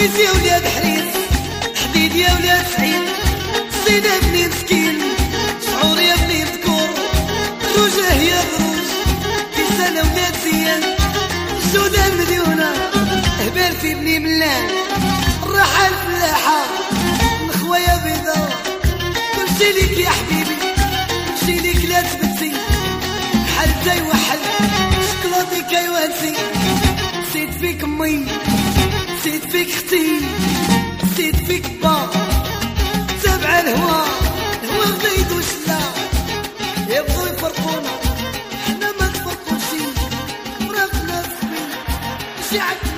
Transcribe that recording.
ويزي يا ولاد حريص حديد يا ولاد سعيد صيد يا بني مسكين شعور يا بني ذكور زوجه يا بروج كيسان ولاد زيان الجودة مليونة هبال في بني ملان الراحة الفلاحة الخوايا بيضاء نمشي ليك يا حبيبي نمشي ليك لا تبتي حل زي وحل شكلاطي كيوانسي سيد فيك مي. فيك أختي زيد فيك با. تابع الهوا الهوا زايد وشلا يبغوا يفرقونا حنا ما نفرقوش. مراتنا في شي عندنا